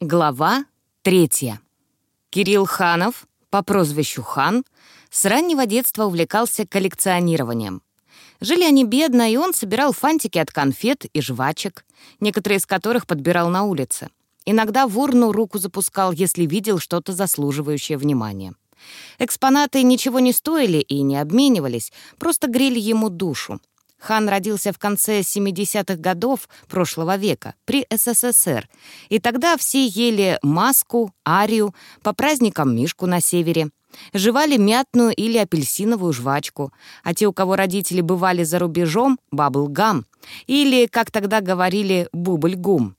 Глава третья. Кирилл Ханов, по прозвищу Хан, с раннего детства увлекался коллекционированием. Жили они бедно, и он собирал фантики от конфет и жвачек, некоторые из которых подбирал на улице. Иногда в урну руку запускал, если видел что-то заслуживающее внимания. Экспонаты ничего не стоили и не обменивались, просто грели ему душу. Хан родился в конце 70-х годов прошлого века при СССР, и тогда все ели маску, арию, по праздникам мишку на севере, жевали мятную или апельсиновую жвачку, а те, у кого родители бывали за рубежом, баблгам, или, как тогда говорили, бубльгум.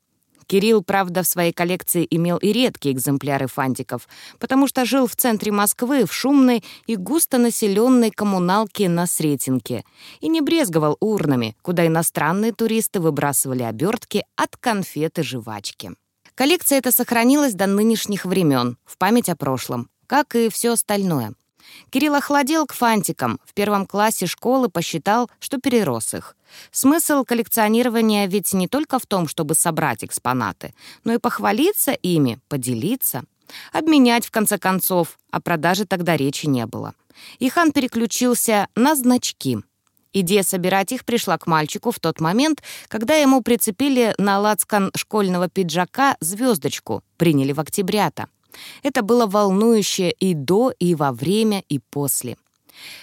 Кирилл, правда, в своей коллекции имел и редкие экземпляры фантиков, потому что жил в центре Москвы, в шумной и густонаселенной коммуналке на Сретенке, и не брезговал урнами, куда иностранные туристы выбрасывали обертки от конфеты жвачки. Коллекция эта сохранилась до нынешних времен, в память о прошлом, как и все остальное. Кирилл охладел к фантикам. В первом классе школы посчитал, что перерос их. Смысл коллекционирования ведь не только в том, чтобы собрать экспонаты, но и похвалиться ими, поделиться. Обменять, в конце концов, о продаже тогда речи не было. И хан переключился на значки. Идея собирать их пришла к мальчику в тот момент, когда ему прицепили на лацкан школьного пиджака звездочку, приняли в октябрята. Это было волнующе и до, и во время, и после.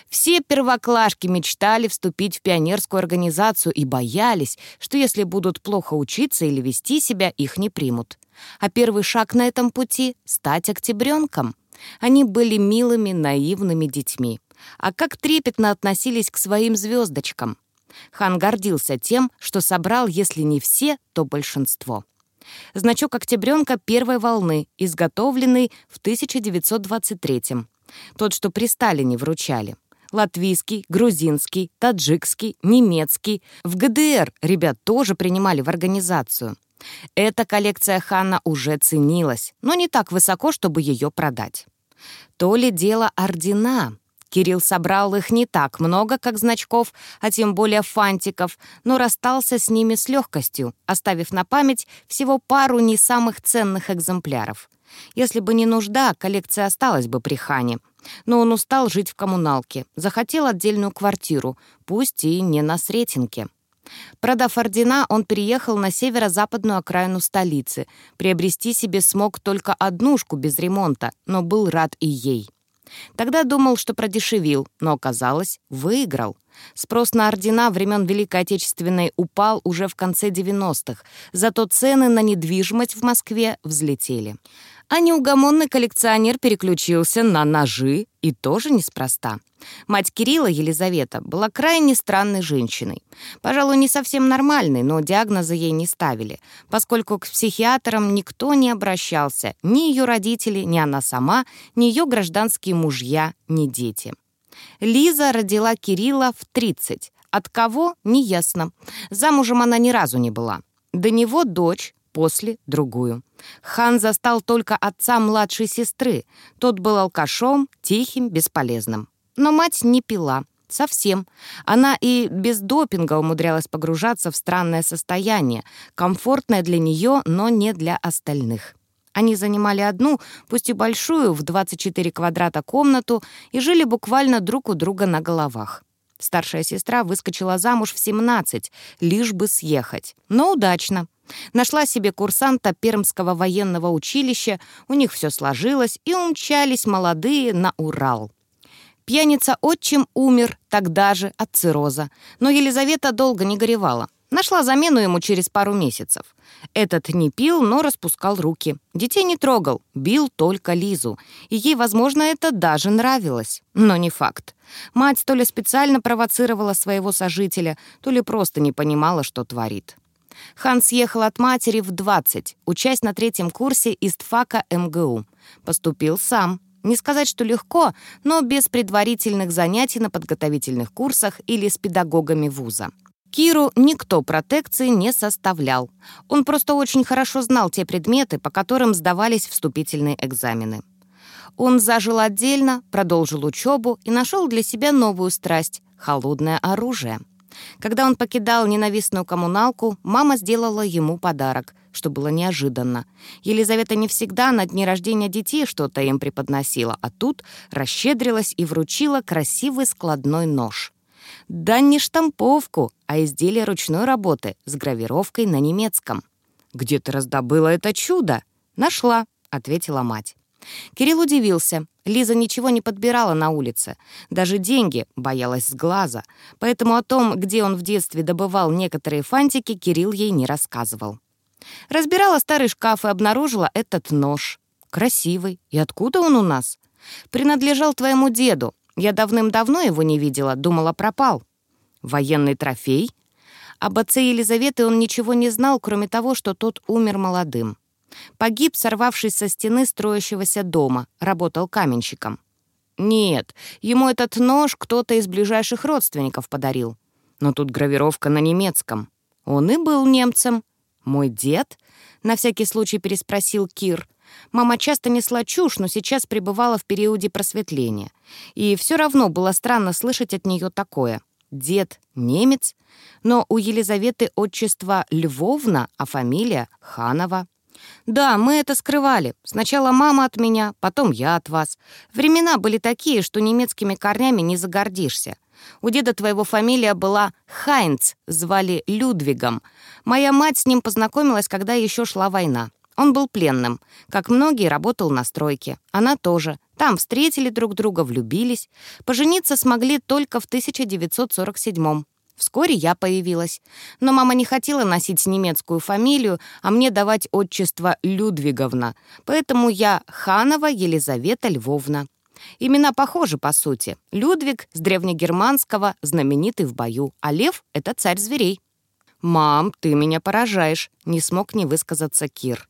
Все первоклашки мечтали вступить в пионерскую организацию и боялись, что если будут плохо учиться или вести себя, их не примут. А первый шаг на этом пути — стать октябренком. Они были милыми, наивными детьми. А как трепетно относились к своим звездочкам. Хан гордился тем, что собрал, если не все, то большинство. Значок «Октябренка» первой волны, изготовленный в 1923-м. Тот, что при Сталине вручали. Латвийский, грузинский, таджикский, немецкий. В ГДР ребят тоже принимали в организацию. Эта коллекция Хана уже ценилась, но не так высоко, чтобы ее продать. То ли дело ордена. Кирилл собрал их не так много, как значков, а тем более фантиков, но расстался с ними с легкостью, оставив на память всего пару не самых ценных экземпляров. Если бы не нужда, коллекция осталась бы при Хане. Но он устал жить в коммуналке, захотел отдельную квартиру, пусть и не на Сретенке. Продав ордена, он переехал на северо-западную окраину столицы. Приобрести себе смог только однушку без ремонта, но был рад и ей. Тогда думал, что продешевил, но оказалось, выиграл. Спрос на ордена времен Великой Отечественной упал уже в конце 90-х, зато цены на недвижимость в Москве взлетели а неугомонный коллекционер переключился на ножи, и тоже неспроста. Мать Кирилла, Елизавета, была крайне странной женщиной. Пожалуй, не совсем нормальной, но диагноза ей не ставили, поскольку к психиатрам никто не обращался, ни ее родители, ни она сама, ни ее гражданские мужья, ни дети. Лиза родила Кирилла в 30. От кого — неясно. Замужем она ни разу не была. До него дочь, после — другую. Хан застал только отца младшей сестры. Тот был алкашом, тихим, бесполезным. Но мать не пила. Совсем. Она и без допинга умудрялась погружаться в странное состояние, комфортное для нее, но не для остальных. Они занимали одну, пусть и большую, в 24 квадрата комнату и жили буквально друг у друга на головах. Старшая сестра выскочила замуж в 17, лишь бы съехать. Но удачно. Нашла себе курсанта Пермского военного училища, у них все сложилось, и умчались молодые на Урал. Пьяница-отчим умер тогда же от цирроза, но Елизавета долго не горевала. Нашла замену ему через пару месяцев. Этот не пил, но распускал руки. Детей не трогал, бил только Лизу. И ей, возможно, это даже нравилось. Но не факт. Мать то ли специально провоцировала своего сожителя, то ли просто не понимала, что творит. Хан съехал от матери в 20, учась на третьем курсе истфака МГУ. Поступил сам. Не сказать, что легко, но без предварительных занятий на подготовительных курсах или с педагогами вуза. Киру никто протекции не составлял. Он просто очень хорошо знал те предметы, по которым сдавались вступительные экзамены. Он зажил отдельно, продолжил учебу и нашел для себя новую страсть — холодное оружие. Когда он покидал ненавистную коммуналку, мама сделала ему подарок — что было неожиданно. Елизавета не всегда на дни рождения детей что-то им преподносила, а тут расщедрилась и вручила красивый складной нож. Да не штамповку, а изделие ручной работы с гравировкой на немецком. «Где ты раздобыла это чудо?» «Нашла», — ответила мать. Кирилл удивился. Лиза ничего не подбирала на улице. Даже деньги боялась с глаза. Поэтому о том, где он в детстве добывал некоторые фантики, Кирилл ей не рассказывал. Разбирала старый шкаф и обнаружила этот нож. Красивый. И откуда он у нас? Принадлежал твоему деду. Я давным-давно его не видела, думала, пропал. Военный трофей? Об отце Елизаветы он ничего не знал, кроме того, что тот умер молодым. Погиб, сорвавшись со стены строящегося дома, работал каменщиком. Нет, ему этот нож кто-то из ближайших родственников подарил. Но тут гравировка на немецком. Он и был немцем. Мой дед? На всякий случай переспросил Кир. Мама часто несла чушь, но сейчас пребывала в периоде просветления. И все равно было странно слышать от нее такое. Дед — немец, но у Елизаветы отчество Львовна, а фамилия — Ханова. «Да, мы это скрывали. Сначала мама от меня, потом я от вас. Времена были такие, что немецкими корнями не загордишься. У деда твоего фамилия была Хайнц, звали Людвигом. Моя мать с ним познакомилась, когда еще шла война. Он был пленным. Как многие, работал на стройке. Она тоже. Там встретили друг друга, влюбились. Пожениться смогли только в 1947 Вскоре я появилась. Но мама не хотела носить немецкую фамилию, а мне давать отчество Людвиговна. Поэтому я Ханова Елизавета Львовна. Имена похожи, по сути. Людвиг с древнегерманского, знаменитый в бою, а Лев — это царь зверей. «Мам, ты меня поражаешь», — не смог не высказаться Кир.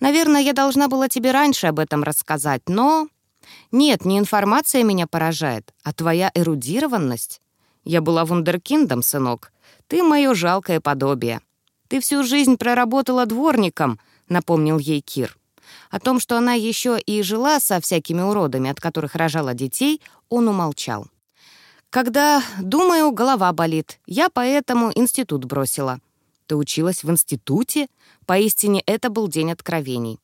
«Наверное, я должна была тебе раньше об этом рассказать, но...» «Нет, не информация меня поражает, а твоя эрудированность. Я была вундеркиндом, сынок. Ты мое жалкое подобие. Ты всю жизнь проработала дворником», — напомнил ей Кир. О том, что она еще и жила со всякими уродами, от которых рожала детей, он умолчал. «Когда, думаю, голова болит. Я поэтому институт бросила». «Ты училась в институте?» Поистине, это был день откровений.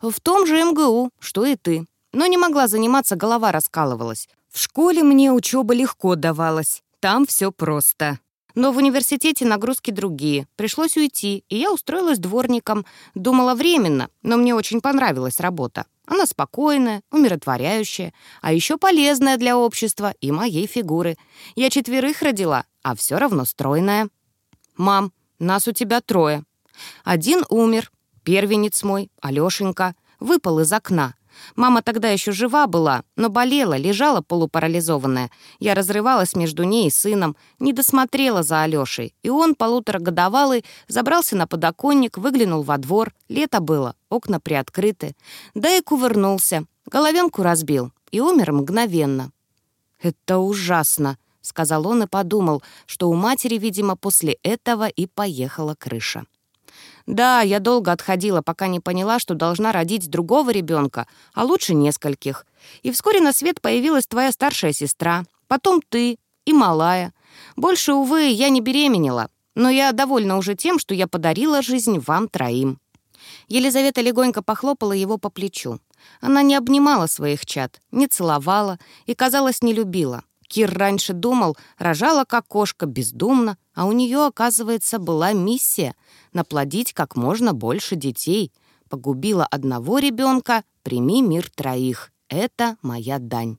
«В том же МГУ, что и ты. Но не могла заниматься, голова раскалывалась. В школе мне учеба легко давалась. Там все просто. Но в университете нагрузки другие. Пришлось уйти, и я устроилась дворником. Думала временно, но мне очень понравилась работа. Она спокойная, умиротворяющая, а еще полезная для общества и моей фигуры. Я четверых родила, а все равно стройная. «Мам, нас у тебя трое. Один умер, первенец мой, Алешенька, выпал из окна. Мама тогда еще жива была, но болела, лежала полупарализованная. Я разрывалась между ней и сыном, не досмотрела за Алешей. И он, полуторагодовалый, забрался на подоконник, выглянул во двор. Лето было, окна приоткрыты. Да и кувырнулся. Головенку разбил и умер мгновенно. «Это ужасно», — сказал он и подумал, что у матери, видимо, после этого и поехала крыша. Да, я долго отходила, пока не поняла, что должна родить другого ребенка, а лучше нескольких. И вскоре на свет появилась твоя старшая сестра, потом ты и малая. Больше, увы, я не беременела, но я довольна уже тем, что я подарила жизнь вам троим». Елизавета легонько похлопала его по плечу. Она не обнимала своих чад, не целовала и, казалось, не любила. Кир раньше думал, рожала как кошка, бездумно, а у нее, оказывается, была миссия — наплодить как можно больше детей. Погубила одного ребенка, прими мир троих. Это моя дань.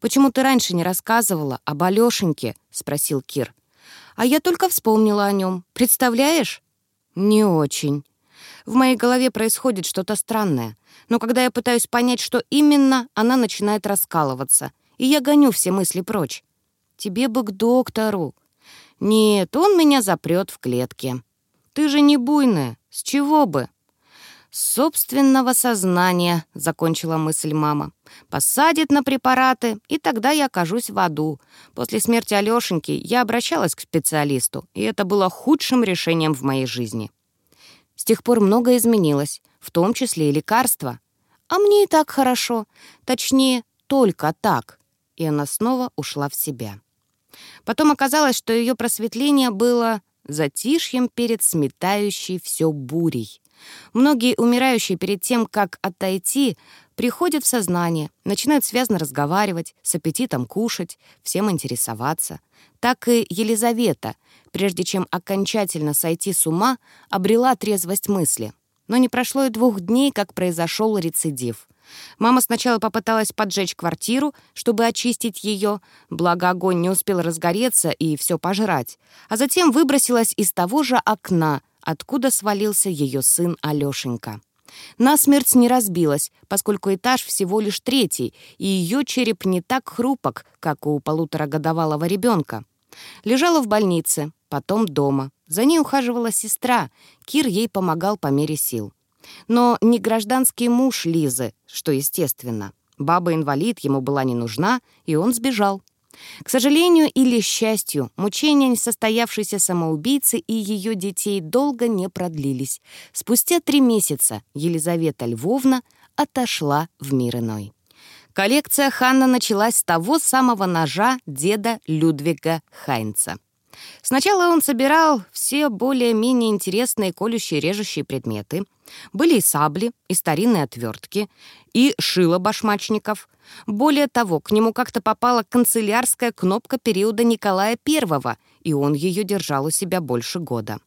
«Почему ты раньше не рассказывала об Алёшеньке?» — спросил Кир. «А я только вспомнила о нем. Представляешь?» «Не очень. В моей голове происходит что-то странное. Но когда я пытаюсь понять, что именно, она начинает раскалываться — и я гоню все мысли прочь. Тебе бы к доктору. Нет, он меня запрет в клетке. Ты же не буйная, с чего бы? собственного сознания, закончила мысль мама. Посадит на препараты, и тогда я окажусь в аду. После смерти Алёшеньки я обращалась к специалисту, и это было худшим решением в моей жизни. С тех пор многое изменилось, в том числе и лекарства. А мне и так хорошо. Точнее, только так и она снова ушла в себя. Потом оказалось, что ее просветление было затишьем перед сметающей все бурей. Многие умирающие перед тем, как отойти, приходят в сознание, начинают связно разговаривать, с аппетитом кушать, всем интересоваться. Так и Елизавета, прежде чем окончательно сойти с ума, обрела трезвость мысли. Но не прошло и двух дней, как произошел рецидив. Мама сначала попыталась поджечь квартиру, чтобы очистить ее, благо огонь не успел разгореться и все пожрать, а затем выбросилась из того же окна, откуда свалился ее сын Алешенька. Насмерть не разбилась, поскольку этаж всего лишь третий, и ее череп не так хрупок, как у полуторагодовалого ребенка. Лежала в больнице, потом дома. За ней ухаживала сестра, Кир ей помогал по мере сил. Но не гражданский муж Лизы, что естественно. Баба-инвалид ему была не нужна, и он сбежал. К сожалению или счастью, мучения несостоявшейся самоубийцы и ее детей долго не продлились. Спустя три месяца Елизавета Львовна отошла в мир иной. Коллекция Ханна началась с того самого ножа деда Людвига Хайнца. Сначала он собирал все более-менее интересные колющие режущие предметы. Были и сабли, и старинные отвертки, и шило башмачников. Более того, к нему как-то попала канцелярская кнопка периода Николая I, и он ее держал у себя больше года.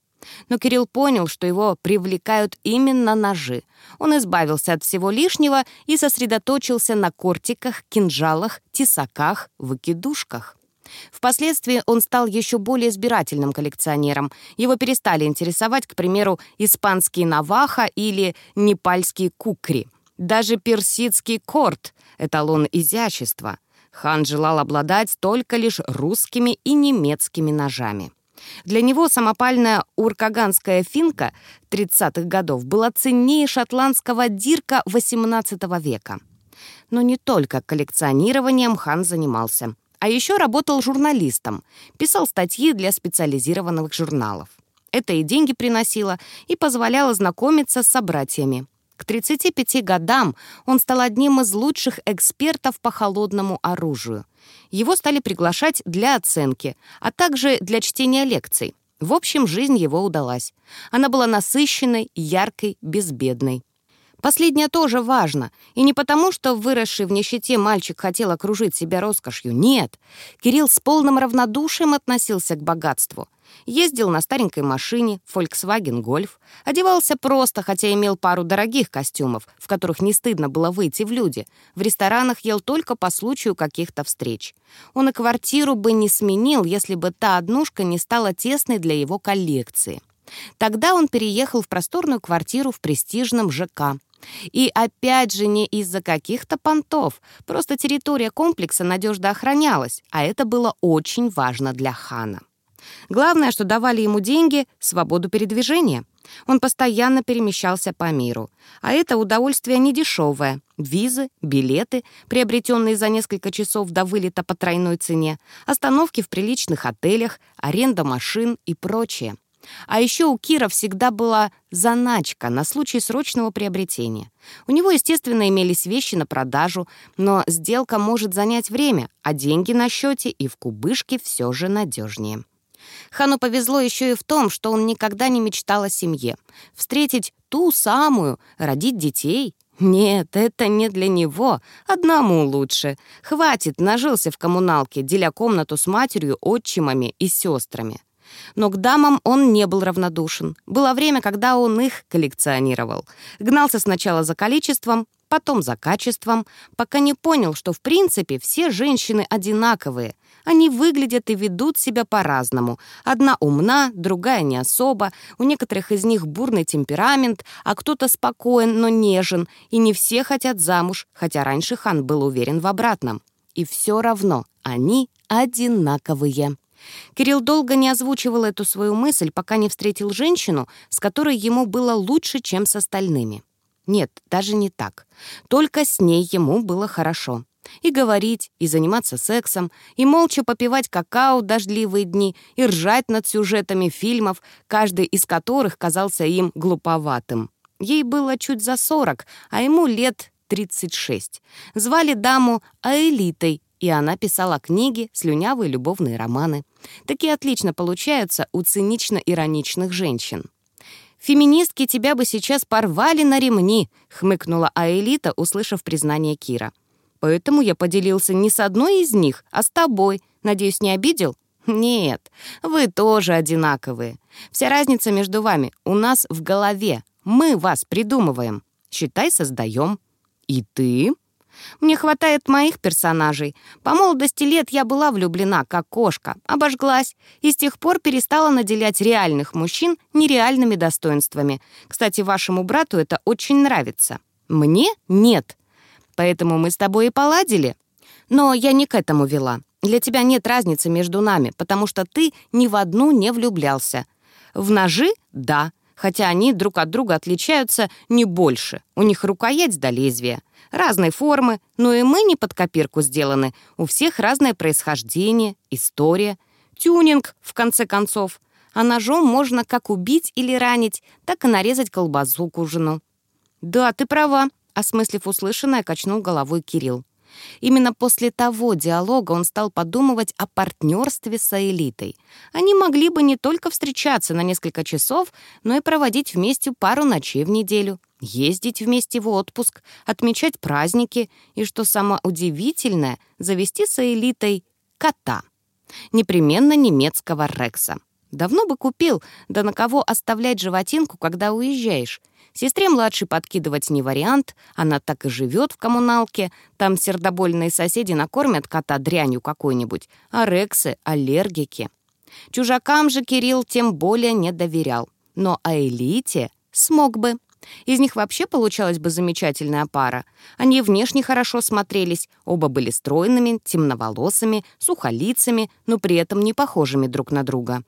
Но Кирилл понял, что его привлекают именно ножи. Он избавился от всего лишнего и сосредоточился на кортиках, кинжалах, тесаках, выкидушках. Впоследствии он стал еще более избирательным коллекционером. Его перестали интересовать, к примеру, испанский наваха или непальский кукри. Даже персидский корт — эталон изящества. Хан желал обладать только лишь русскими и немецкими ножами. Для него самопальная уркаганская финка 30-х годов была ценнее шотландского дирка XVIII века. Но не только коллекционированием хан занимался. А еще работал журналистом, писал статьи для специализированных журналов. Это и деньги приносило, и позволяло знакомиться с собратьями. К 35 годам он стал одним из лучших экспертов по холодному оружию. Его стали приглашать для оценки, а также для чтения лекций. В общем, жизнь его удалась. Она была насыщенной, яркой, безбедной. Последнее тоже важно. И не потому, что выросший в нищете мальчик хотел окружить себя роскошью. Нет. Кирилл с полным равнодушием относился к богатству. Ездил на старенькой машине, Volkswagen Golf. Одевался просто, хотя имел пару дорогих костюмов, в которых не стыдно было выйти в люди. В ресторанах ел только по случаю каких-то встреч. Он и квартиру бы не сменил, если бы та однушка не стала тесной для его коллекции. Тогда он переехал в просторную квартиру в престижном ЖК. И опять же не из-за каких-то понтов, просто территория комплекса надежно охранялась, а это было очень важно для хана. Главное, что давали ему деньги, свободу передвижения. Он постоянно перемещался по миру. А это удовольствие недешевое. Визы, билеты, приобретенные за несколько часов до вылета по тройной цене, остановки в приличных отелях, аренда машин и прочее. А еще у Кира всегда была заначка на случай срочного приобретения. У него, естественно, имелись вещи на продажу, но сделка может занять время, а деньги на счете и в кубышке все же надежнее. Хану повезло еще и в том, что он никогда не мечтал о семье. Встретить ту самую, родить детей — нет, это не для него. Одному лучше. Хватит, нажился в коммуналке, деля комнату с матерью, отчимами и сестрами. Но к дамам он не был равнодушен. Было время, когда он их коллекционировал. Гнался сначала за количеством, потом за качеством, пока не понял, что в принципе все женщины одинаковые. Они выглядят и ведут себя по-разному. Одна умна, другая не особо, у некоторых из них бурный темперамент, а кто-то спокоен, но нежен, и не все хотят замуж, хотя раньше хан был уверен в обратном. И все равно они одинаковые. Кирилл долго не озвучивал эту свою мысль, пока не встретил женщину, с которой ему было лучше, чем с остальными. Нет, даже не так. Только с ней ему было хорошо. И говорить, и заниматься сексом, и молча попивать какао дождливые дни, и ржать над сюжетами фильмов, каждый из которых казался им глуповатым. Ей было чуть за сорок, а ему лет 36. Звали даму Аэлитой, и она писала книги, слюнявые любовные романы. Такие отлично получаются у цинично-ироничных женщин. «Феминистки тебя бы сейчас порвали на ремни», — хмыкнула Аэлита, услышав признание Кира. «Поэтому я поделился не с одной из них, а с тобой. Надеюсь, не обидел?» «Нет, вы тоже одинаковые. Вся разница между вами у нас в голове. Мы вас придумываем. Считай, создаем». «И ты?» Мне хватает моих персонажей. По молодости лет я была влюблена, как кошка, обожглась, и с тех пор перестала наделять реальных мужчин нереальными достоинствами. Кстати, вашему брату это очень нравится. Мне нет. Поэтому мы с тобой и поладили. Но я не к этому вела. Для тебя нет разницы между нами, потому что ты ни в одну не влюблялся. В ножи — да, хотя они друг от друга отличаются не больше. У них рукоять до лезвия разной формы, но и мы не под копирку сделаны. У всех разное происхождение, история, тюнинг, в конце концов. А ножом можно как убить или ранить, так и нарезать колбасу к ужину. «Да, ты права», — осмыслив услышанное, качнул головой Кирилл. Именно после того диалога он стал подумывать о партнерстве с элитой. Они могли бы не только встречаться на несколько часов, но и проводить вместе пару ночей в неделю, ездить вместе в отпуск, отмечать праздники и, что самое удивительное, завести с элитой кота. Непременно немецкого Рекса. Давно бы купил, да на кого оставлять животинку, когда уезжаешь? Сестре младшей подкидывать не вариант, она так и живет в коммуналке, там сердобольные соседи накормят кота дрянью какой-нибудь, а Рексы — аллергики. Чужакам же Кирилл тем более не доверял, но о элите смог бы. Из них вообще получалась бы замечательная пара. Они внешне хорошо смотрелись, оба были стройными, темноволосыми, сухолицами, но при этом не похожими друг на друга.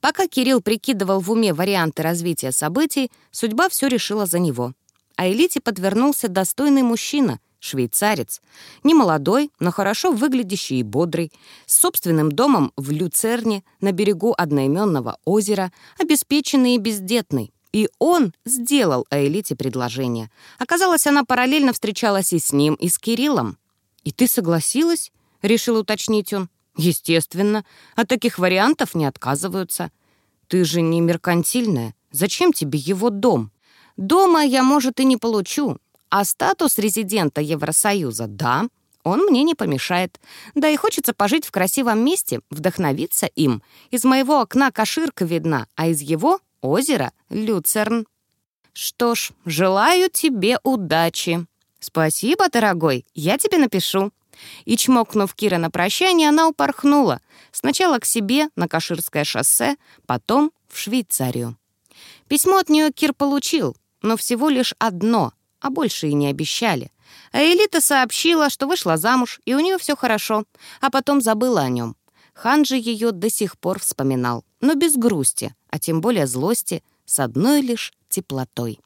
Пока Кирилл прикидывал в уме варианты развития событий, судьба все решила за него. А элите подвернулся достойный мужчина, швейцарец. Не молодой, но хорошо выглядящий и бодрый, с собственным домом в Люцерне на берегу одноименного озера, обеспеченный и бездетный. И он сделал Аэлите предложение. Оказалось, она параллельно встречалась и с ним, и с Кириллом. «И ты согласилась?» — решил уточнить он. Естественно, от таких вариантов не отказываются. Ты же не меркантильная. Зачем тебе его дом? Дома я, может, и не получу, а статус резидента Евросоюза — да, он мне не помешает. Да и хочется пожить в красивом месте, вдохновиться им. Из моего окна Каширка видна, а из его — озеро Люцерн. Что ж, желаю тебе удачи. Спасибо, дорогой, я тебе напишу. И, чмокнув Кира на прощание, она упорхнула. Сначала к себе на Каширское шоссе, потом в Швейцарию. Письмо от нее Кир получил, но всего лишь одно, а больше и не обещали. А Элита сообщила, что вышла замуж, и у нее все хорошо, а потом забыла о нем. Хан же ее до сих пор вспоминал, но без грусти, а тем более злости, с одной лишь теплотой.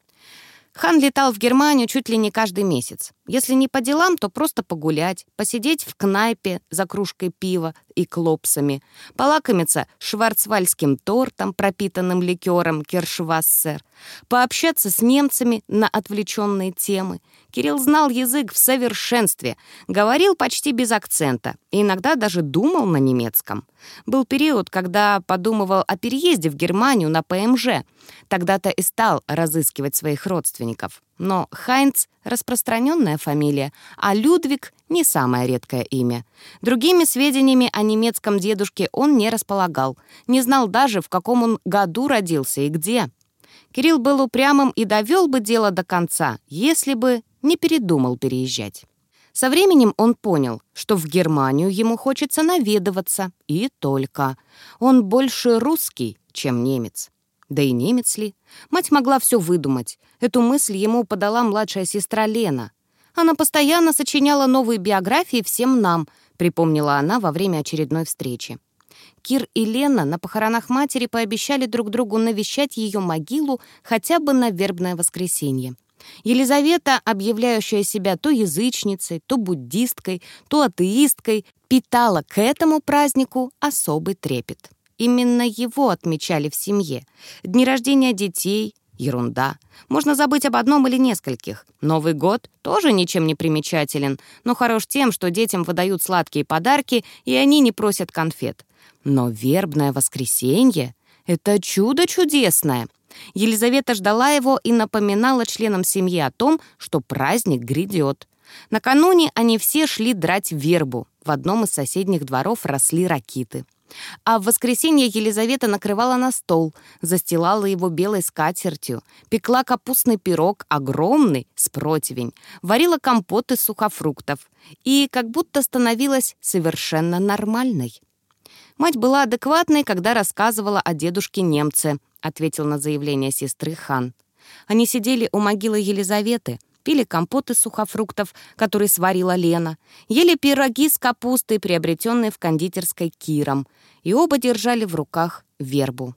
Хан летал в Германию чуть ли не каждый месяц. Если не по делам, то просто погулять, посидеть в кнайпе за кружкой пива и клопсами, полакомиться шварцвальским тортом, пропитанным ликером Кершвассер, пообщаться с немцами на отвлеченные темы. Кирилл знал язык в совершенстве, говорил почти без акцента и иногда даже думал на немецком. Был период, когда подумывал о переезде в Германию на ПМЖ. Тогда-то и стал разыскивать своих родственников. Но Хайнц — распространенная фамилия, а Людвиг — не самое редкое имя. Другими сведениями о немецком дедушке он не располагал, не знал даже, в каком он году родился и где. Кирилл был упрямым и довел бы дело до конца, если бы не передумал переезжать. Со временем он понял, что в Германию ему хочется наведываться, и только. Он больше русский, чем немец. Да и немец ли? Мать могла все выдумать. Эту мысль ему подала младшая сестра Лена. Она постоянно сочиняла новые биографии всем нам, припомнила она во время очередной встречи. Кир и Лена на похоронах матери пообещали друг другу навещать ее могилу хотя бы на вербное воскресенье. Елизавета, объявляющая себя то язычницей, то буддисткой, то атеисткой, питала к этому празднику особый трепет. Именно его отмечали в семье. Дни рождения детей, Ерунда. Можно забыть об одном или нескольких. Новый год тоже ничем не примечателен, но хорош тем, что детям выдают сладкие подарки, и они не просят конфет. Но вербное воскресенье — это чудо чудесное. Елизавета ждала его и напоминала членам семьи о том, что праздник грядет. Накануне они все шли драть вербу. В одном из соседних дворов росли ракиты. А в воскресенье Елизавета накрывала на стол, застилала его белой скатертью, пекла капустный пирог, огромный, с противень, варила компот из сухофруктов и как будто становилась совершенно нормальной. Мать была адекватной, когда рассказывала о дедушке-немце, ответил на заявление сестры хан. Они сидели у могилы Елизаветы, пили компот из сухофруктов, который сварила Лена, ели пироги с капустой, приобретенные в кондитерской Киром, и оба держали в руках вербу.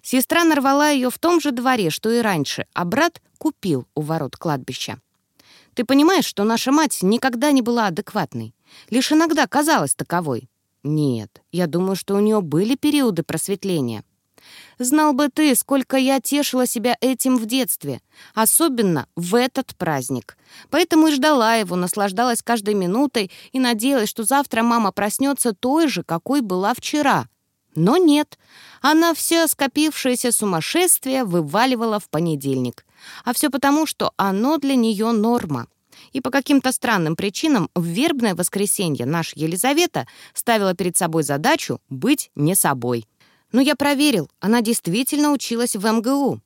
Сестра нарвала ее в том же дворе, что и раньше, а брат купил у ворот кладбища. Ты понимаешь, что наша мать никогда не была адекватной? Лишь иногда казалась таковой. Нет, я думаю, что у нее были периоды просветления. Знал бы ты, сколько я тешила себя этим в детстве, особенно в этот праздник. Поэтому и ждала его, наслаждалась каждой минутой и надеялась, что завтра мама проснется той же, какой была вчера. Но нет, она все скопившееся сумасшествие вываливала в понедельник. А все потому, что оно для нее норма. И по каким-то странным причинам в вербное воскресенье наша Елизавета ставила перед собой задачу быть не собой. Но я проверил, она действительно училась в МГУ.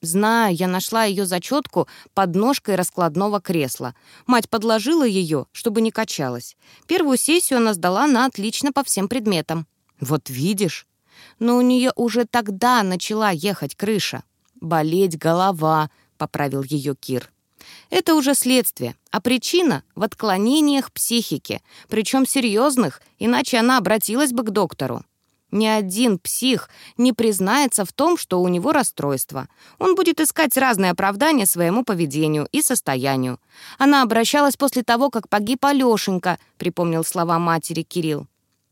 Знаю, я нашла ее зачетку под ножкой раскладного кресла. Мать подложила ее, чтобы не качалась. Первую сессию она сдала на отлично по всем предметам. Вот видишь. Но у нее уже тогда начала ехать крыша. «Болеть голова», — поправил ее Кир. Это уже следствие, а причина в отклонениях психики, причем серьезных, иначе она обратилась бы к доктору. Ни один псих не признается в том, что у него расстройство. Он будет искать разные оправдания своему поведению и состоянию. Она обращалась после того, как погиб Алешенька, припомнил слова матери Кирилл.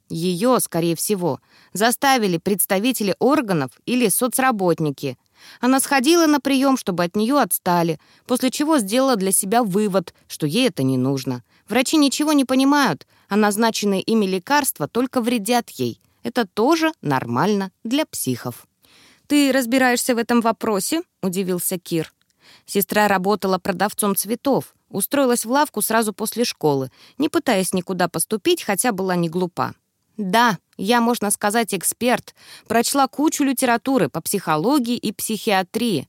Ее, скорее всего, заставили представители органов или соцработники. Она сходила на прием, чтобы от нее отстали, после чего сделала для себя вывод, что ей это не нужно. Врачи ничего не понимают, а назначенные ими лекарства только вредят ей — это тоже нормально для психов. «Ты разбираешься в этом вопросе?» — удивился Кир. Сестра работала продавцом цветов, устроилась в лавку сразу после школы, не пытаясь никуда поступить, хотя была не глупа. «Да, я, можно сказать, эксперт. Прочла кучу литературы по психологии и психиатрии.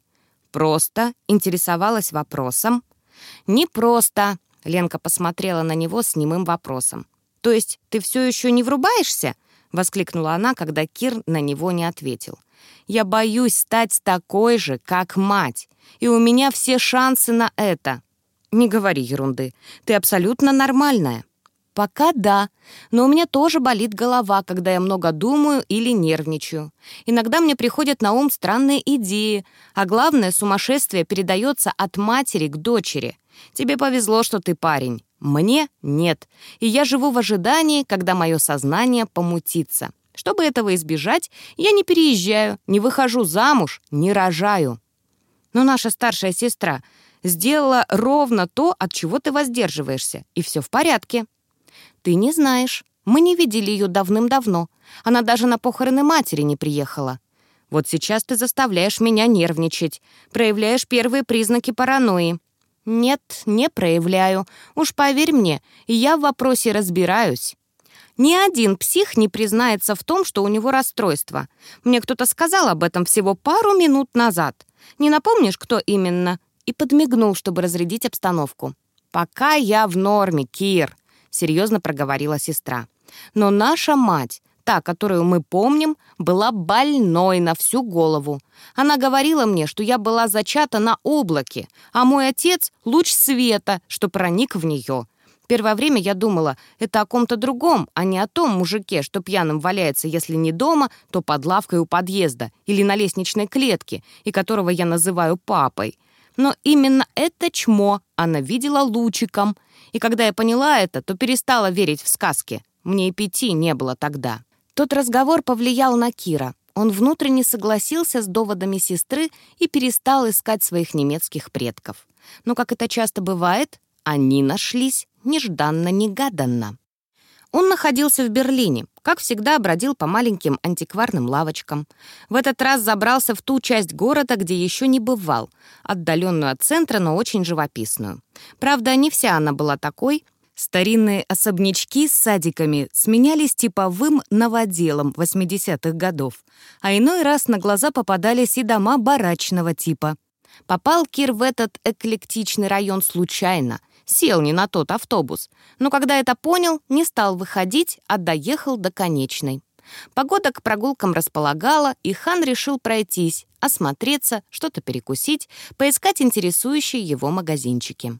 Просто интересовалась вопросом». «Не просто», — Ленка посмотрела на него с немым вопросом. «То есть ты все еще не врубаешься?» — воскликнула она, когда Кир на него не ответил. «Я боюсь стать такой же, как мать, и у меня все шансы на это». «Не говори ерунды, ты абсолютно нормальная». «Пока да, но у меня тоже болит голова, когда я много думаю или нервничаю. Иногда мне приходят на ум странные идеи, а главное, сумасшествие передается от матери к дочери. Тебе повезло, что ты парень. Мне нет, и я живу в ожидании, когда мое сознание помутится. Чтобы этого избежать, я не переезжаю, не выхожу замуж, не рожаю. Но наша старшая сестра сделала ровно то, от чего ты воздерживаешься, и все в порядке. Ты не знаешь. Мы не видели ее давным-давно. Она даже на похороны матери не приехала. Вот сейчас ты заставляешь меня нервничать, проявляешь первые признаки паранойи. «Нет, не проявляю. Уж поверь мне, я в вопросе разбираюсь». Ни один псих не признается в том, что у него расстройство. Мне кто-то сказал об этом всего пару минут назад. Не напомнишь, кто именно?» И подмигнул, чтобы разрядить обстановку. «Пока я в норме, Кир», — серьезно проговорила сестра. «Но наша мать та, которую мы помним, была больной на всю голову. Она говорила мне, что я была зачата на облаке, а мой отец — луч света, что проник в нее. Первое время я думала, это о ком-то другом, а не о том мужике, что пьяным валяется, если не дома, то под лавкой у подъезда или на лестничной клетке, и которого я называю папой. Но именно это чмо она видела лучиком. И когда я поняла это, то перестала верить в сказки. Мне и пяти не было тогда. Тот разговор повлиял на Кира. он внутренне согласился с доводами сестры и перестал искать своих немецких предков. Но, как это часто бывает, они нашлись нежданно-негаданно. Он находился в Берлине, как всегда бродил по маленьким антикварным лавочкам. В этот раз забрался в ту часть города, где еще не бывал, отдаленную от центра, но очень живописную. Правда, не вся она была такой. Старинные особнячки с садиками сменялись типовым новоделом 80-х годов, а иной раз на глаза попадались и дома барачного типа. Попал Кир в этот эклектичный район случайно — Сел не на тот автобус. Но когда это понял, не стал выходить, а доехал до конечной. Погода к прогулкам располагала, и хан решил пройтись, осмотреться, что-то перекусить, поискать интересующие его магазинчики.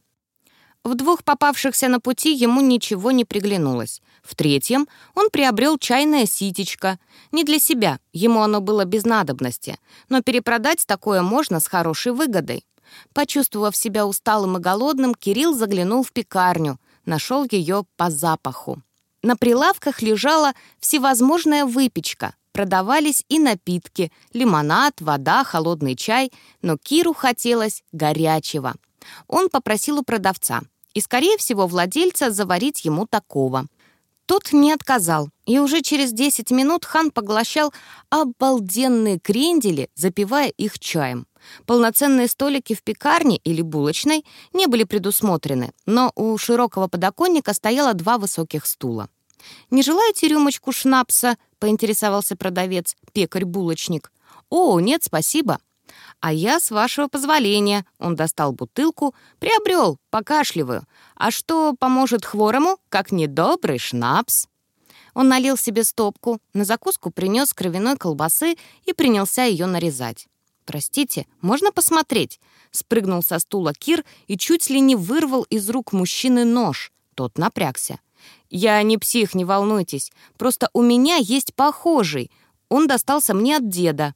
В двух попавшихся на пути ему ничего не приглянулось. В третьем он приобрел чайное ситечко. Не для себя, ему оно было без надобности, но перепродать такое можно с хорошей выгодой. Почувствовав себя усталым и голодным, Кирилл заглянул в пекарню, нашел ее по запаху. На прилавках лежала всевозможная выпечка, продавались и напитки, лимонад, вода, холодный чай, но Киру хотелось горячего. Он попросил у продавца и, скорее всего, владельца заварить ему такого. Тот не отказал, и уже через 10 минут хан поглощал обалденные крендели, запивая их чаем. Полноценные столики в пекарне или булочной не были предусмотрены, но у широкого подоконника стояло два высоких стула. «Не желаете рюмочку шнапса?» — поинтересовался продавец, пекарь-булочник. «О, нет, спасибо». «А я, с вашего позволения», — он достал бутылку, «приобрел, покашливаю. А что поможет хворому, как недобрый шнапс?» Он налил себе стопку, на закуску принес кровяной колбасы и принялся ее нарезать. «Простите, можно посмотреть?» Спрыгнул со стула Кир и чуть ли не вырвал из рук мужчины нож. Тот напрягся. «Я не псих, не волнуйтесь. Просто у меня есть похожий. Он достался мне от деда».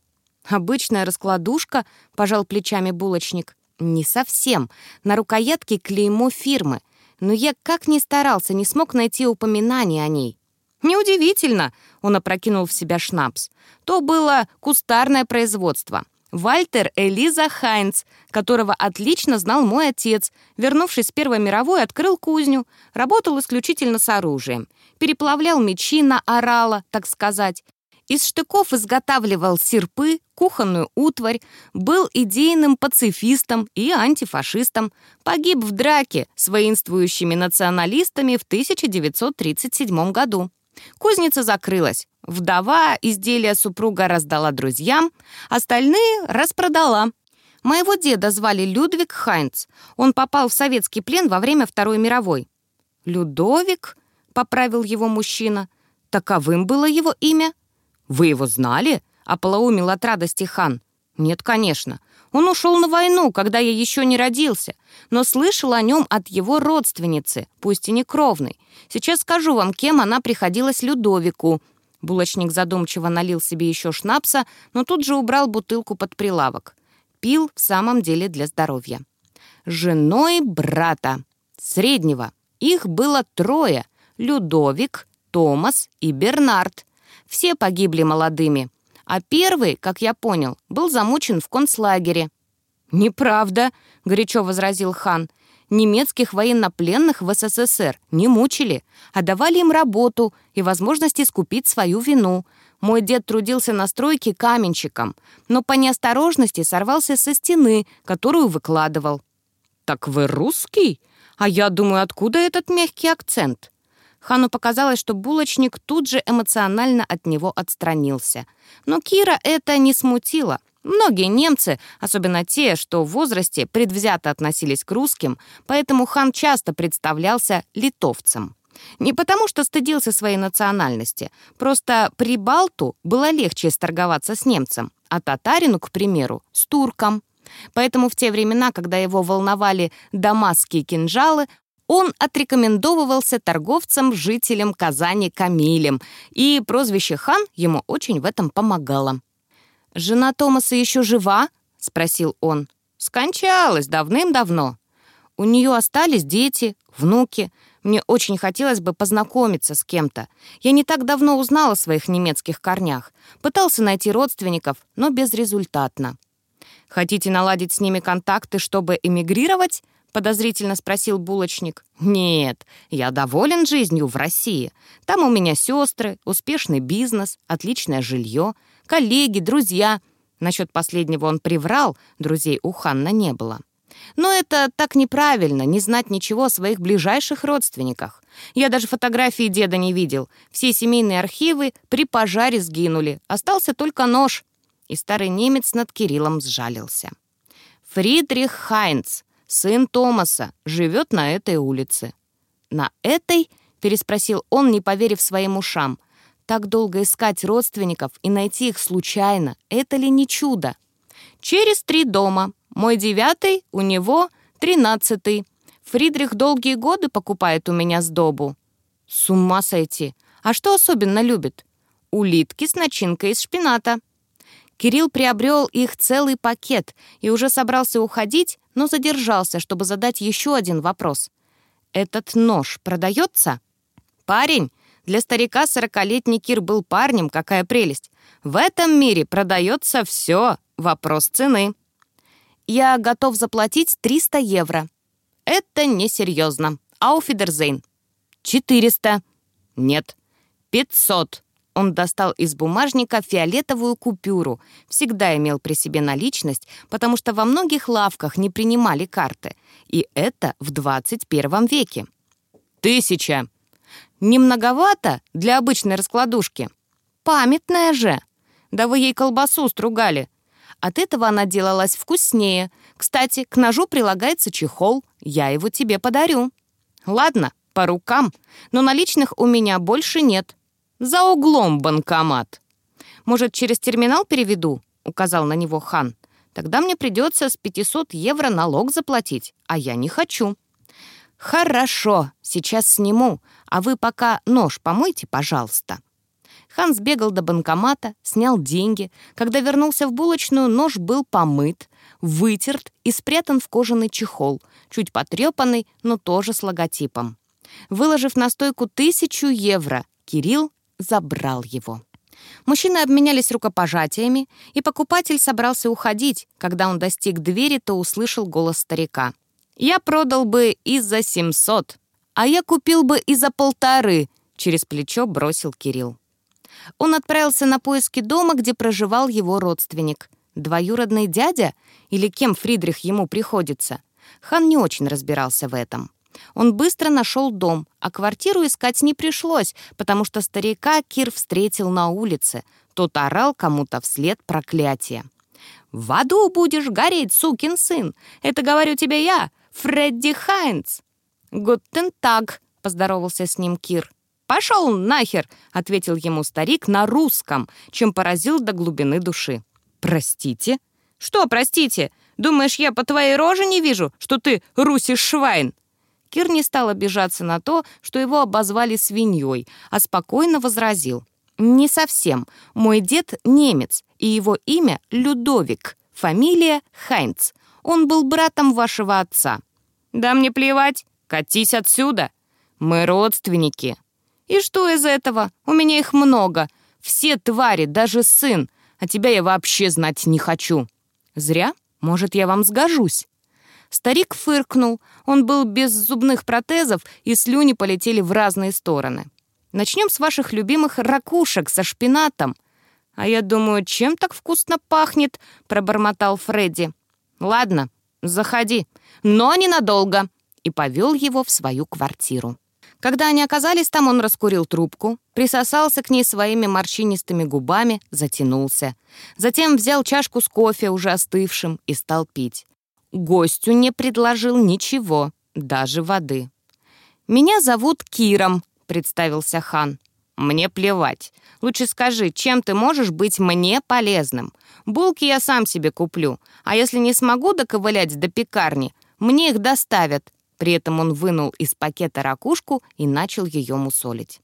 «Обычная раскладушка», — пожал плечами булочник. «Не совсем. На рукоятке клеймо фирмы. Но я как ни старался, не смог найти упоминание о ней». «Неудивительно», — он опрокинул в себя шнапс. «То было кустарное производство. Вальтер Элиза Хайнц, которого отлично знал мой отец. Вернувшись с Первой мировой, открыл кузню. Работал исключительно с оружием. Переплавлял мечи на орала, так сказать. Из штыков изготавливал серпы, кухонную утварь, был идейным пацифистом и антифашистом. Погиб в драке с воинствующими националистами в 1937 году. Кузница закрылась. Вдова изделия супруга раздала друзьям, остальные распродала. Моего деда звали Людвиг Хайнц. Он попал в советский плен во время Второй мировой. «Людовик?» — поправил его мужчина. «Таковым было его имя?» «Вы его знали?» — ополоумил от радости хан. «Нет, конечно. Он ушел на войну, когда я еще не родился, но слышал о нем от его родственницы, пусть и не кровной. Сейчас скажу вам, кем она приходилась Людовику». Булочник задумчиво налил себе еще шнапса, но тут же убрал бутылку под прилавок. Пил в самом деле для здоровья. Женой брата. Среднего. Их было трое. Людовик, Томас и Бернард. Все погибли молодыми а первый, как я понял, был замучен в концлагере». «Неправда», — горячо возразил хан. «Немецких военнопленных в СССР не мучили, а давали им работу и возможность искупить свою вину. Мой дед трудился на стройке каменщиком, но по неосторожности сорвался со стены, которую выкладывал». «Так вы русский? А я думаю, откуда этот мягкий акцент?» Хану показалось, что булочник тут же эмоционально от него отстранился. Но Кира это не смутило. Многие немцы, особенно те, что в возрасте предвзято относились к русским, поэтому хан часто представлялся литовцем. Не потому, что стыдился своей национальности, просто при Балту было легче сторговаться с немцем, а татарину, к примеру, с турком. Поэтому в те времена, когда его волновали дамасские кинжалы, он отрекомендовывался торговцам-жителям Казани Камилем, и прозвище «хан» ему очень в этом помогало. «Жена Томаса еще жива?» — спросил он. «Скончалась давным-давно. У нее остались дети, внуки. Мне очень хотелось бы познакомиться с кем-то. Я не так давно узнала о своих немецких корнях. Пытался найти родственников, но безрезультатно. Хотите наладить с ними контакты, чтобы эмигрировать? Подозрительно спросил булочник. «Нет, я доволен жизнью в России. Там у меня сестры, успешный бизнес, отличное жилье, коллеги, друзья». Насчет последнего он приврал, друзей у Ханна не было. Но это так неправильно, не знать ничего о своих ближайших родственниках. Я даже фотографии деда не видел. Все семейные архивы при пожаре сгинули. Остался только нож. И старый немец над Кириллом сжалился. Фридрих Хайнц, сын Томаса, живет на этой улице. «На этой?» — переспросил он, не поверив своим ушам. «Так долго искать родственников и найти их случайно — это ли не чудо?» «Через три дома. Мой девятый, у него тринадцатый. Фридрих долгие годы покупает у меня сдобу». «С ума сойти! А что особенно любит?» «Улитки с начинкой из шпината». Кирилл приобрел их целый пакет и уже собрался уходить, но задержался, чтобы задать еще один вопрос. «Этот нож продается?» «Парень!» Для старика сорокалетний Кир был парнем, какая прелесть. В этом мире продается все. Вопрос цены. Я готов заплатить 300 евро. Это несерьезно. Ауфидерзейн. 400. Нет. 500. Он достал из бумажника фиолетовую купюру. Всегда имел при себе наличность, потому что во многих лавках не принимали карты. И это в 21 веке. «Тысяча!» «Немноговато для обычной раскладушки?» «Памятная же!» «Да вы ей колбасу стругали!» От этого она делалась вкуснее. Кстати, к ножу прилагается чехол. Я его тебе подарю. Ладно, по рукам. Но наличных у меня больше нет. За углом банкомат. Может, через терминал переведу?» — указал на него хан. «Тогда мне придется с 500 евро налог заплатить, а я не хочу». «Хорошо, сейчас сниму, а вы пока нож помойте, пожалуйста». Хан сбегал до банкомата, снял деньги. Когда вернулся в булочную, нож был помыт, вытерт и спрятан в кожаный чехол, чуть потрепанный, но тоже с логотипом. Выложив на стойку тысячу евро, Кирилл забрал его. Мужчины обменялись рукопожатиями, и покупатель собрался уходить. Когда он достиг двери, то услышал голос старика. «Я продал бы и за 700, а я купил бы и за полторы», через плечо бросил Кирилл. Он отправился на поиски дома, где проживал его родственник. Двоюродный дядя? Или кем Фридрих ему приходится? Хан не очень разбирался в этом. Он быстро нашел дом, а квартиру искать не пришлось, потому что старика Кир встретил на улице. Тот орал кому-то вслед проклятие. «В аду будешь гореть, сукин сын! Это говорю тебе я, Фредди Хайнц!» «Гуттен так!» — поздоровался с ним Кир. «Пошел нахер!» — ответил ему старик на русском, чем поразил до глубины души. «Простите?» «Что, простите? Думаешь, я по твоей роже не вижу, что ты русишь швайн?» Кир не стал обижаться на то, что его обозвали свиньей, а спокойно возразил. «Не совсем. Мой дед немец, и его имя Людовик, фамилия Хайнц. Он был братом вашего отца». «Да мне плевать. Катись отсюда. Мы родственники». «И что из этого? У меня их много. Все твари, даже сын. А тебя я вообще знать не хочу». «Зря. Может, я вам сгожусь». Старик фыркнул. Он был без зубных протезов, и слюни полетели в разные стороны. «Начнем с ваших любимых ракушек со шпинатом». «А я думаю, чем так вкусно пахнет?» — пробормотал Фредди. «Ладно, заходи, но ненадолго», и повел его в свою квартиру. Когда они оказались там, он раскурил трубку, присосался к ней своими морщинистыми губами, затянулся. Затем взял чашку с кофе, уже остывшим, и стал пить. Гостю не предложил ничего, даже воды. «Меня зовут Киром», — представился хан. «Мне плевать. Лучше скажи, чем ты можешь быть мне полезным? Булки я сам себе куплю, а если не смогу доковылять до пекарни, мне их доставят». При этом он вынул из пакета ракушку и начал ее мусолить.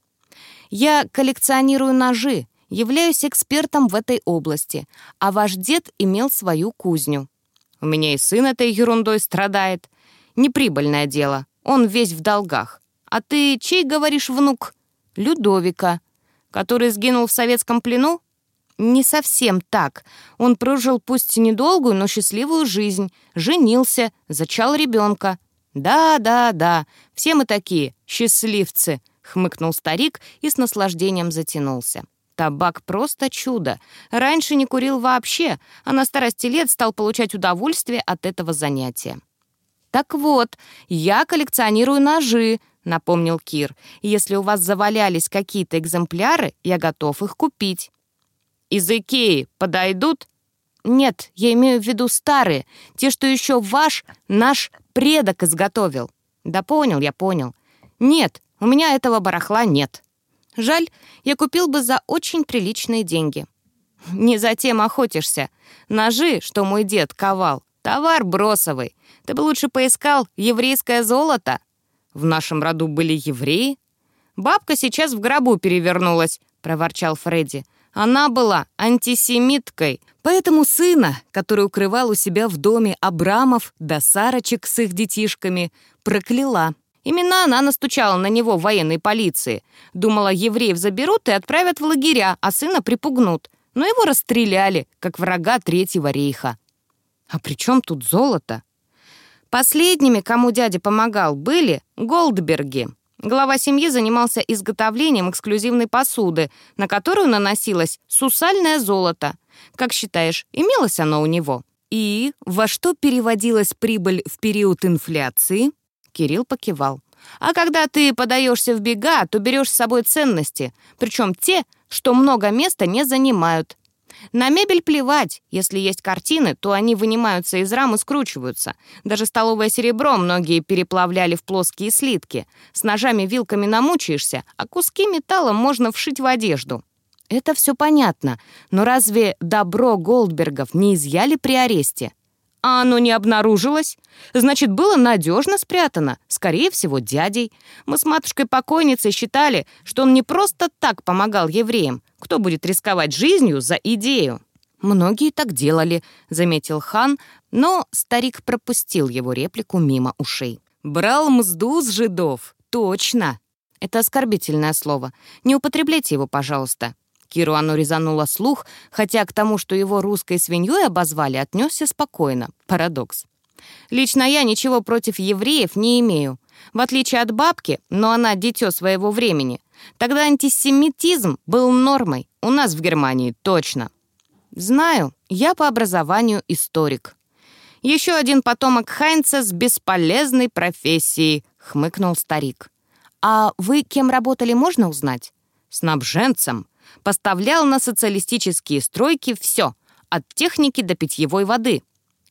«Я коллекционирую ножи, являюсь экспертом в этой области, а ваш дед имел свою кузню. У меня и сын этой ерундой страдает. Неприбыльное дело, он весь в долгах. А ты чей, говоришь, внук? Людовика. Который сгинул в советском плену? Не совсем так. Он прожил пусть недолгую, но счастливую жизнь. Женился, зачал ребенка. Да, да, да, все мы такие, счастливцы, хмыкнул старик и с наслаждением затянулся. Табак просто чудо. Раньше не курил вообще, а на старости лет стал получать удовольствие от этого занятия. «Так вот, я коллекционирую ножи», — напомнил Кир. «Если у вас завалялись какие-то экземпляры, я готов их купить». «Из Икеи подойдут?» «Нет, я имею в виду старые, те, что еще ваш, наш предок изготовил». «Да понял, я понял. Нет, у меня этого барахла нет». Жаль, я купил бы за очень приличные деньги. Не затем охотишься. Ножи, что мой дед ковал, товар бросовый. Ты бы лучше поискал еврейское золото. В нашем роду были евреи. Бабка сейчас в гробу перевернулась, проворчал Фредди. Она была антисемиткой, поэтому сына, который укрывал у себя в доме Абрамов да Сарочек с их детишками, прокляла. Именно она настучала на него в военной полиции. Думала, евреев заберут и отправят в лагеря, а сына припугнут. Но его расстреляли, как врага Третьего рейха. А при чем тут золото? Последними, кому дядя помогал, были Голдберги. Глава семьи занимался изготовлением эксклюзивной посуды, на которую наносилось сусальное золото. Как считаешь, имелось оно у него? И во что переводилась прибыль в период инфляции? Кирилл покивал. «А когда ты подаешься в бега, то берешь с собой ценности, причем те, что много места не занимают. На мебель плевать. Если есть картины, то они вынимаются из рам и скручиваются. Даже столовое серебро многие переплавляли в плоские слитки. С ножами-вилками намучаешься, а куски металла можно вшить в одежду. Это все понятно, но разве добро Голдбергов не изъяли при аресте? А оно не обнаружилось? Значит, было надежно спрятано, скорее всего, дядей. Мы с матушкой-покойницей считали, что он не просто так помогал евреям. Кто будет рисковать жизнью за идею? «Многие так делали», — заметил хан, но старик пропустил его реплику мимо ушей. «Брал мзду с жидов, точно!» Это оскорбительное слово. Не употребляйте его, пожалуйста. Киру оно резануло слух, хотя к тому, что его русской свиньей обозвали, отнесся спокойно. Парадокс. Лично я ничего против евреев не имею. В отличие от бабки, но она дитё своего времени. Тогда антисемитизм был нормой. У нас в Германии точно. Знаю, я по образованию историк. Еще один потомок Хайнца с бесполезной профессией, хмыкнул старик. А вы кем работали, можно узнать? Снабженцем поставлял на социалистические стройки все, от техники до питьевой воды.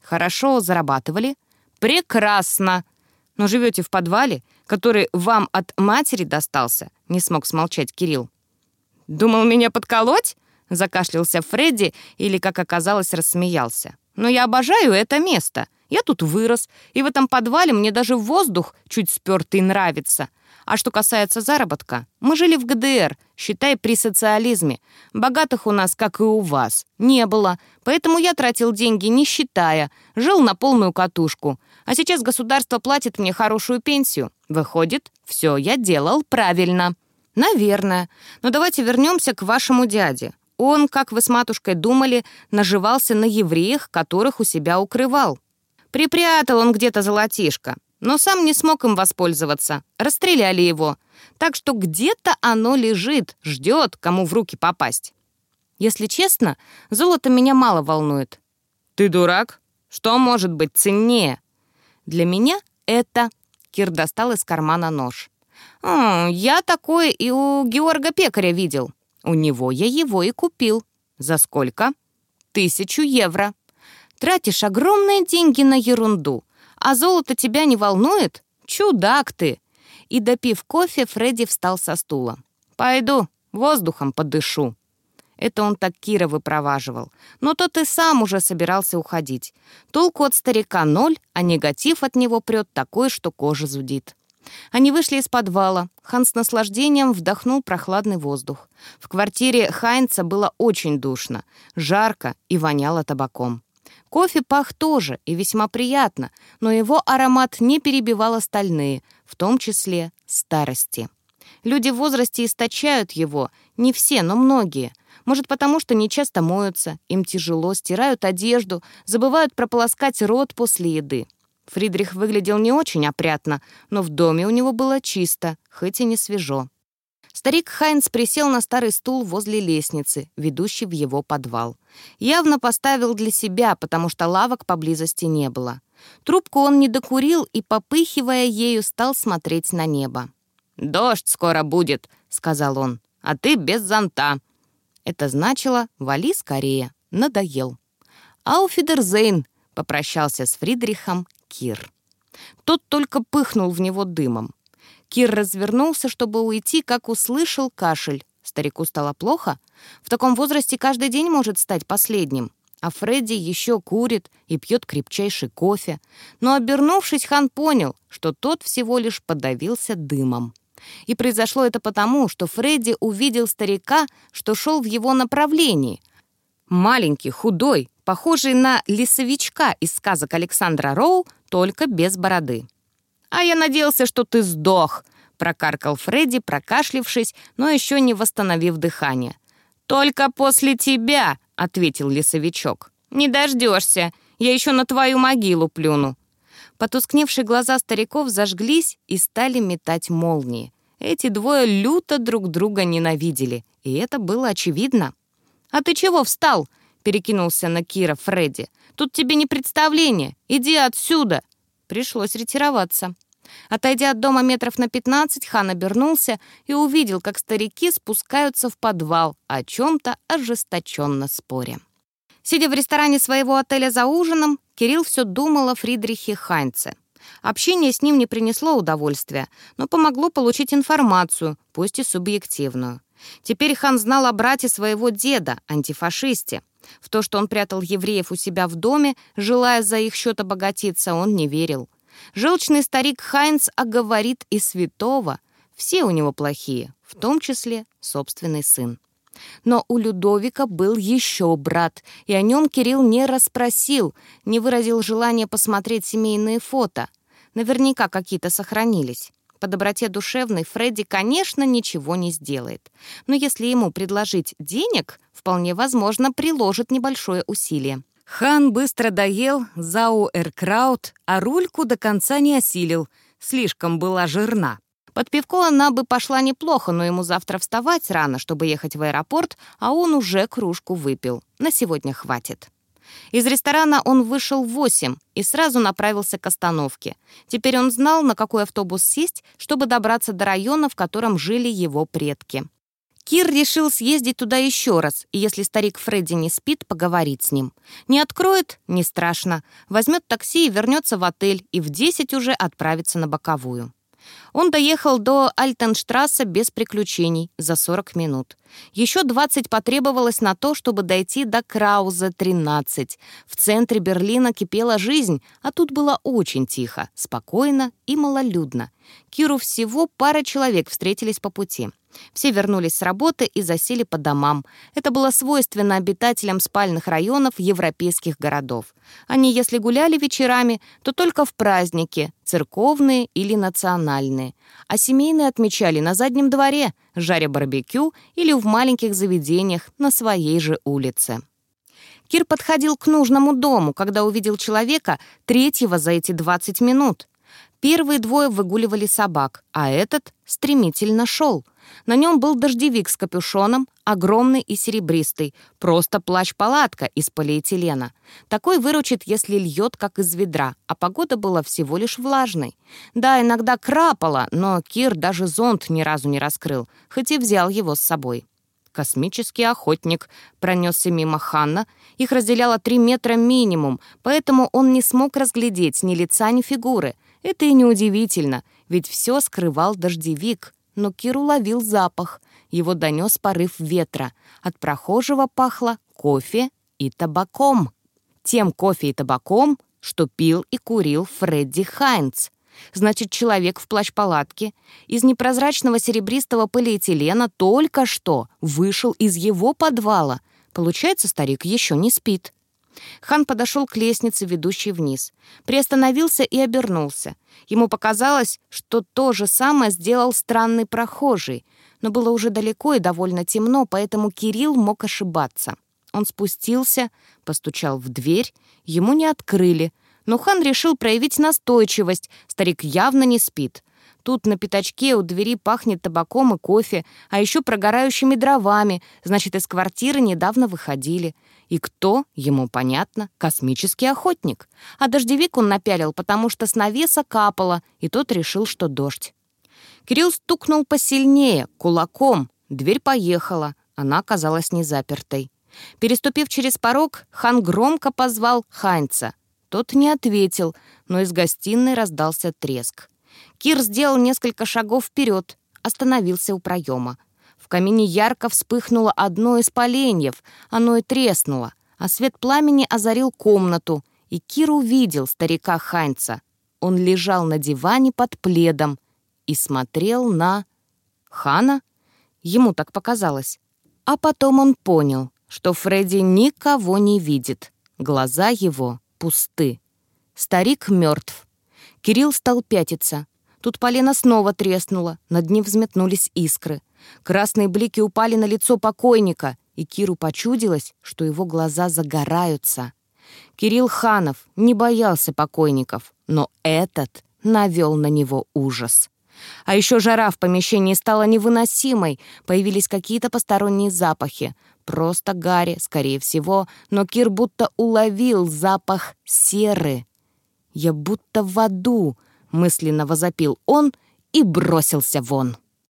Хорошо зарабатывали? Прекрасно! Но живете в подвале, который вам от матери достался, не смог смолчать Кирилл. «Думал меня подколоть?» — закашлялся Фредди или, как оказалось, рассмеялся. «Но я обожаю это место. Я тут вырос, и в этом подвале мне даже воздух чуть спёртый нравится. А что касается заработка, мы жили в ГДР, считай, при социализме. Богатых у нас, как и у вас, не было. Поэтому я тратил деньги, не считая, жил на полную катушку. А сейчас государство платит мне хорошую пенсию. Выходит, все я делал правильно. Наверное. Но давайте вернемся к вашему дяде. Он, как вы с матушкой думали, наживался на евреях, которых у себя укрывал. Припрятал он где-то золотишко но сам не смог им воспользоваться. Расстреляли его. Так что где-то оно лежит, ждет, кому в руки попасть. Если честно, золото меня мало волнует. «Ты дурак? Что может быть ценнее?» «Для меня это...» Кир достал из кармана нож. «О, я такое и у Георга Пекаря видел. У него я его и купил. За сколько?» «Тысячу евро. Тратишь огромные деньги на ерунду. А золото тебя не волнует? Чудак ты!» И, допив кофе, Фредди встал со стула. «Пойду, воздухом подышу». Это он так Кира выпроваживал. Но тот и сам уже собирался уходить. Толку от старика ноль, а негатив от него прет такой, что кожа зудит. Они вышли из подвала. Хан с наслаждением вдохнул прохладный воздух. В квартире Хайнца было очень душно, жарко и воняло табаком. Кофе пах тоже и весьма приятно, но его аромат не перебивал остальные, в том числе старости. Люди в возрасте источают его, не все, но многие. Может, потому что нечасто моются, им тяжело, стирают одежду, забывают прополоскать рот после еды. Фридрих выглядел не очень опрятно, но в доме у него было чисто, хоть и не свежо. Старик Хайнц присел на старый стул возле лестницы, ведущей в его подвал. Явно поставил для себя, потому что лавок поблизости не было. Трубку он не докурил и, попыхивая ею, стал смотреть на небо. «Дождь скоро будет», — сказал он, — «а ты без зонта». Это значило «вали скорее, надоел». «Ауфидерзейн», — попрощался с Фридрихом Кир. Тот только пыхнул в него дымом. Кир развернулся, чтобы уйти, как услышал кашель. Старику стало плохо. В таком возрасте каждый день может стать последним. А Фредди еще курит и пьет крепчайший кофе. Но, обернувшись, хан понял, что тот всего лишь подавился дымом. И произошло это потому, что Фредди увидел старика, что шел в его направлении. Маленький, худой, похожий на лесовичка из сказок Александра Роу, только без бороды. «А я надеялся, что ты сдох», — прокаркал Фредди, прокашлившись, но еще не восстановив дыхание. «Только после тебя», — ответил лесовичок. «Не дождешься, я еще на твою могилу плюну». Потускневшие глаза стариков зажглись и стали метать молнии. Эти двое люто друг друга ненавидели, и это было очевидно. «А ты чего встал?» — перекинулся на Кира Фредди. «Тут тебе не представление. Иди отсюда!» Пришлось ретироваться. Отойдя от дома метров на пятнадцать, хан обернулся и увидел, как старики спускаются в подвал, о чем-то ожесточенно споря. Сидя в ресторане своего отеля за ужином, Кирилл все думал о Фридрихе Хайнце. Общение с ним не принесло удовольствия, но помогло получить информацию, пусть и субъективную. Теперь хан знал о брате своего деда, антифашисте. В то, что он прятал евреев у себя в доме, желая за их счет обогатиться, он не верил. Желчный старик Хайнц оговорит и святого. Все у него плохие, в том числе собственный сын. Но у Людовика был еще брат, и о нем Кирилл не расспросил, не выразил желания посмотреть семейные фото. Наверняка какие-то сохранились. По доброте душевной Фредди, конечно, ничего не сделает. Но если ему предложить денег, вполне возможно, приложит небольшое усилие. Хан быстро доел зауэркраут, а рульку до конца не осилил. Слишком была жирна. Под пивко она бы пошла неплохо, но ему завтра вставать рано, чтобы ехать в аэропорт, а он уже кружку выпил. На сегодня хватит. Из ресторана он вышел в восемь и сразу направился к остановке. Теперь он знал, на какой автобус сесть, чтобы добраться до района, в котором жили его предки. Кир решил съездить туда еще раз, и если старик Фредди не спит, поговорить с ним. Не откроет — не страшно. Возьмет такси и вернется в отель, и в десять уже отправится на боковую. Он доехал до Альтенштрасса без приключений за 40 минут. Еще 20 потребовалось на то, чтобы дойти до Крауза 13. В центре Берлина кипела жизнь, а тут было очень тихо, спокойно и малолюдно. Киру всего пара человек встретились по пути. Все вернулись с работы и засели по домам. Это было свойственно обитателям спальных районов европейских городов. Они, если гуляли вечерами, то только в праздники, церковные или национальные. А семейные отмечали на заднем дворе, жаря барбекю или в маленьких заведениях на своей же улице. Кир подходил к нужному дому, когда увидел человека, третьего за эти 20 минут. Первые двое выгуливали собак, а этот стремительно шел — на нем был дождевик с капюшоном, огромный и серебристый, просто плащ-палатка из полиэтилена. Такой выручит, если льет, как из ведра, а погода была всего лишь влажной. Да, иногда крапало, но Кир даже зонт ни разу не раскрыл, хоть и взял его с собой. Космический охотник пронесся мимо Ханна. Их разделяло три метра минимум, поэтому он не смог разглядеть ни лица, ни фигуры. Это и неудивительно, ведь все скрывал дождевик но Кир уловил запах. Его донес порыв ветра. От прохожего пахло кофе и табаком. Тем кофе и табаком, что пил и курил Фредди Хайнц. Значит, человек в плащ-палатке из непрозрачного серебристого полиэтилена только что вышел из его подвала. Получается, старик еще не спит. Хан подошел к лестнице, ведущей вниз. Приостановился и обернулся. Ему показалось, что то же самое сделал странный прохожий, но было уже далеко и довольно темно, поэтому Кирилл мог ошибаться. Он спустился, постучал в дверь, ему не открыли, но хан решил проявить настойчивость, старик явно не спит. Тут на пятачке у двери пахнет табаком и кофе, а еще прогорающими дровами, значит, из квартиры недавно выходили. И кто, ему понятно, космический охотник. А дождевик он напялил, потому что с навеса капало, и тот решил, что дождь. Кирилл стукнул посильнее, кулаком. Дверь поехала, она оказалась не запертой. Переступив через порог, хан громко позвал Ханьца. Тот не ответил, но из гостиной раздался треск. Кир сделал несколько шагов вперед, остановился у проема. В камине ярко вспыхнуло одно из поленьев, оно и треснуло, а свет пламени озарил комнату, и Кир увидел старика Ханьца. Он лежал на диване под пледом и смотрел на... Хана? Ему так показалось. А потом он понял, что Фредди никого не видит. Глаза его пусты. Старик мертв. Кирилл стал пятиться. Тут полено снова треснуло, над ним взметнулись искры. Красные блики упали на лицо покойника, и Киру почудилось, что его глаза загораются. Кирилл Ханов не боялся покойников, но этот навел на него ужас. А еще жара в помещении стала невыносимой, появились какие-то посторонние запахи. Просто Гарри, скорее всего, но Кир будто уловил запах серы. «Я будто в аду», мысленно возопил он и бросился вон.